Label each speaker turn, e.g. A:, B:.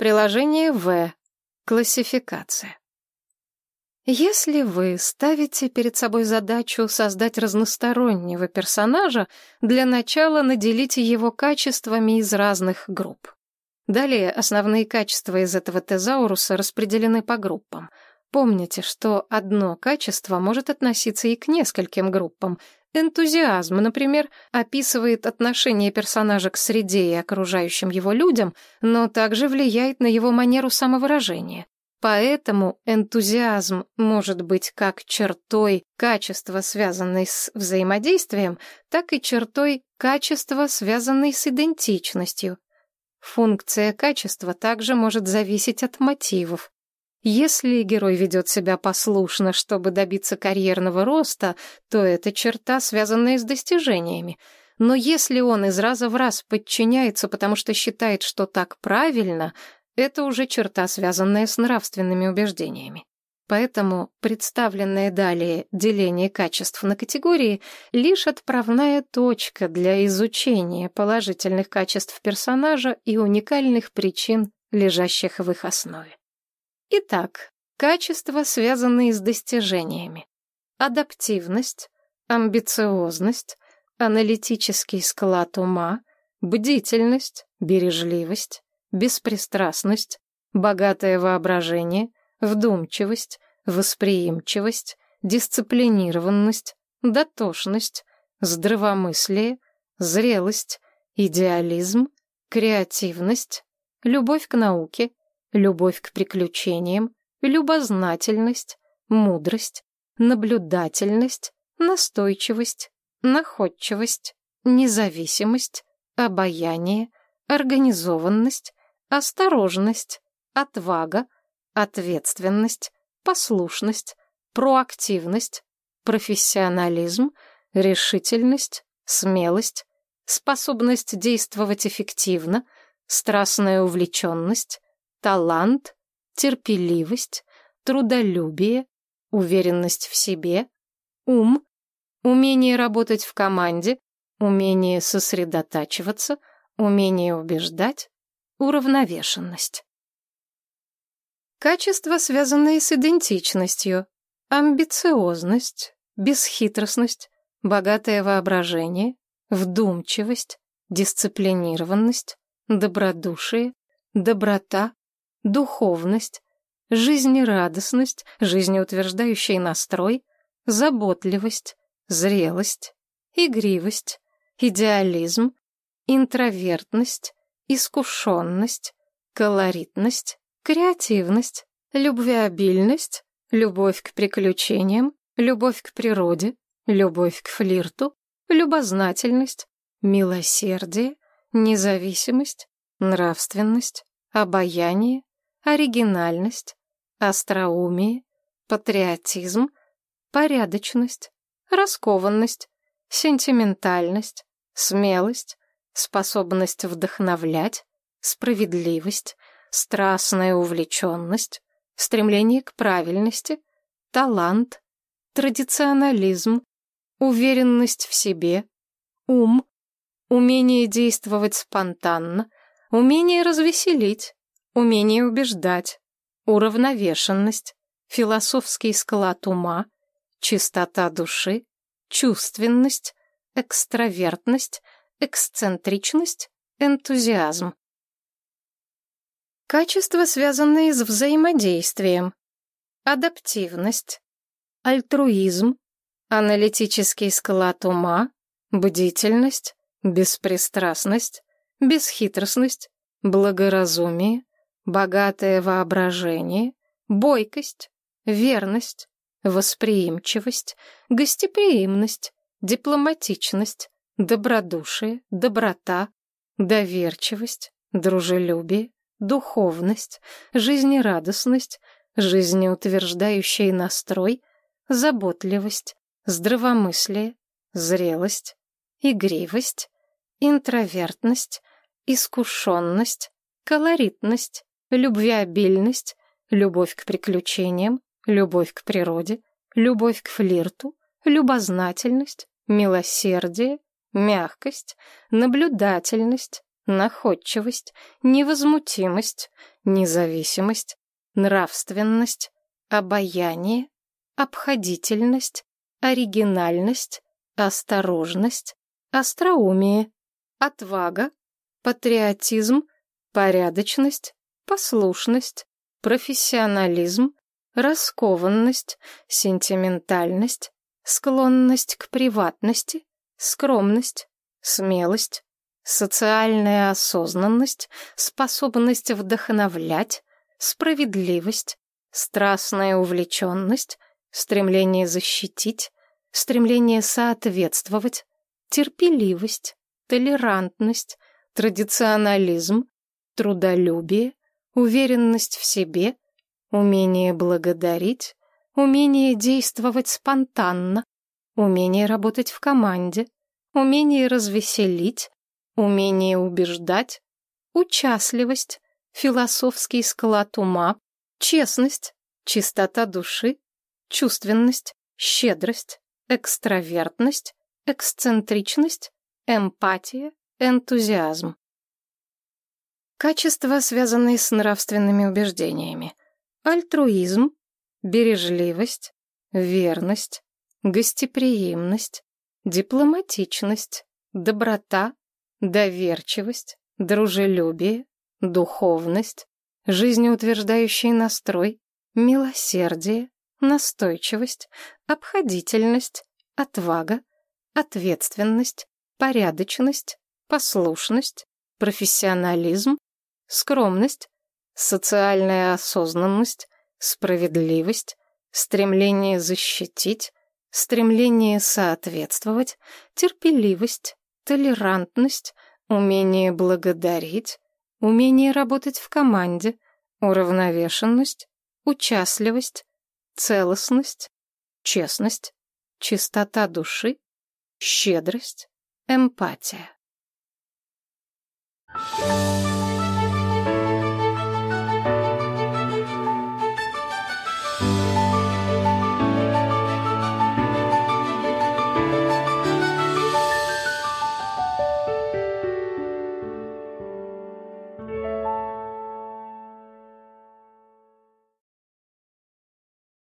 A: Приложение В. Классификация. Если вы ставите перед собой задачу создать разностороннего персонажа, для начала наделите его качествами из разных групп. Далее основные качества из этого тезауруса распределены по группам. Помните, что одно качество может относиться и к нескольким группам. Энтузиазм, например, описывает отношение персонажа к среде и окружающим его людям, но также влияет на его манеру самовыражения. Поэтому энтузиазм может быть как чертой качества, связанной с взаимодействием, так и чертой качества, связанной с идентичностью. Функция качества также может зависеть от мотивов. Если герой ведет себя послушно, чтобы добиться карьерного роста, то это черта, связанная с достижениями. Но если он из раза в раз подчиняется, потому что считает, что так правильно, это уже черта, связанная с нравственными убеждениями. Поэтому представленное далее деление качеств на категории — лишь отправная точка для изучения положительных качеств персонажа и уникальных причин, лежащих в их основе. Итак, качества, связанные с достижениями. Адаптивность, амбициозность, аналитический склад ума, бдительность, бережливость, беспристрастность, богатое воображение, вдумчивость, восприимчивость, дисциплинированность, дотошность, здравомыслие, зрелость, идеализм, креативность, любовь к науке, любовь к приключениям, любознательность, мудрость, наблюдательность, настойчивость, находчивость, независимость, обаяние, организованность, осторожность, отвага, ответственность, послушность, проактивность, профессионализм, решительность, смелость, способность действовать эффективно, страстная увлеченность, талант, терпеливость, трудолюбие, уверенность в себе, ум, умение работать в команде, умение сосредотачиваться, умение убеждать, уравновешенность. Качества, связанные с идентичностью, амбициозность, бесхитростность, богатое воображение, вдумчивость, дисциплинированность, добродушие, доброта, духовность, жизнерадостность, жизнеутверждающий настрой, заботливость, зрелость, игривость, идеализм, интровертность, искушенность, колоритность, креативность, любвеобильность, любовь к приключениям, любовь к природе, любовь к флирту, любознательность, милосердие, независимость, нравственность, обаяние, оригинальность, остроумие, патриотизм, порядочность, раскованность, сентиментальность, смелость, способность вдохновлять, справедливость, страстная увлеченность, стремление к правильности, талант, традиционализм, уверенность в себе, ум, умение действовать спонтанно, умение развеселить, умение убеждать, уравновешенность, философский склад ума, чистота души, чувственность, экстравертность, эксцентричность, энтузиазм. Качества, связанные с взаимодействием. Адаптивность, альтруизм, аналитический склад ума, бдительность, беспристрастность, бесхитростность, благоразумие, богатое воображение, бойкость, верность, восприимчивость, гостеприимность, дипломатичность, добродушие, доброта, доверчивость, дружелюбие, духовность, жизнерадостность, жизнеутверждающий настрой, заботливость, здравомыслие, зрелость, игривость, интровертность, искушенность, колоритность, любвеобильность, любовь к приключениям, любовь к природе, любовь к флирту, любознательность, милосердие, мягкость, наблюдательность, находчивость, невозмутимость, независимость, нравственность, обаяние, обходительность, оригинальность, осторожность, остроумие, отвага, патриотизм, порядочность, послушность, профессионализм, раскованность, сентиментальность, склонность к приватности, скромность, смелость, социальная осознанность, способность вдохновлять, справедливость, страстная увлеченность, стремление защитить, стремление соответствовать, терпеливость, толерантность, традиционализм, трудолюбие, уверенность в себе, умение благодарить, умение действовать спонтанно, умение работать в команде, умение развеселить, умение убеждать, участливость, философский склад ума, честность, чистота души, чувственность, щедрость, экстравертность, эксцентричность, эмпатия, энтузиазм. Качества, связанные с нравственными убеждениями. Альтруизм, бережливость, верность, гостеприимность, дипломатичность, доброта, доверчивость, дружелюбие, духовность, жизнеутверждающий настрой, милосердие, настойчивость, обходительность, отвага, ответственность, порядочность, послушность, профессионализм, скромность, социальная осознанность, справедливость, стремление защитить, стремление соответствовать, терпеливость, толерантность, умение благодарить, умение работать в команде, уравновешенность, участливость, целостность, честность, чистота души, щедрость, эмпатия. Thank you.